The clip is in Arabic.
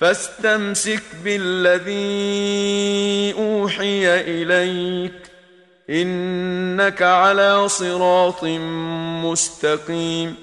فاستمسك بالذي أوحي إليك إنك على صراط مستقيم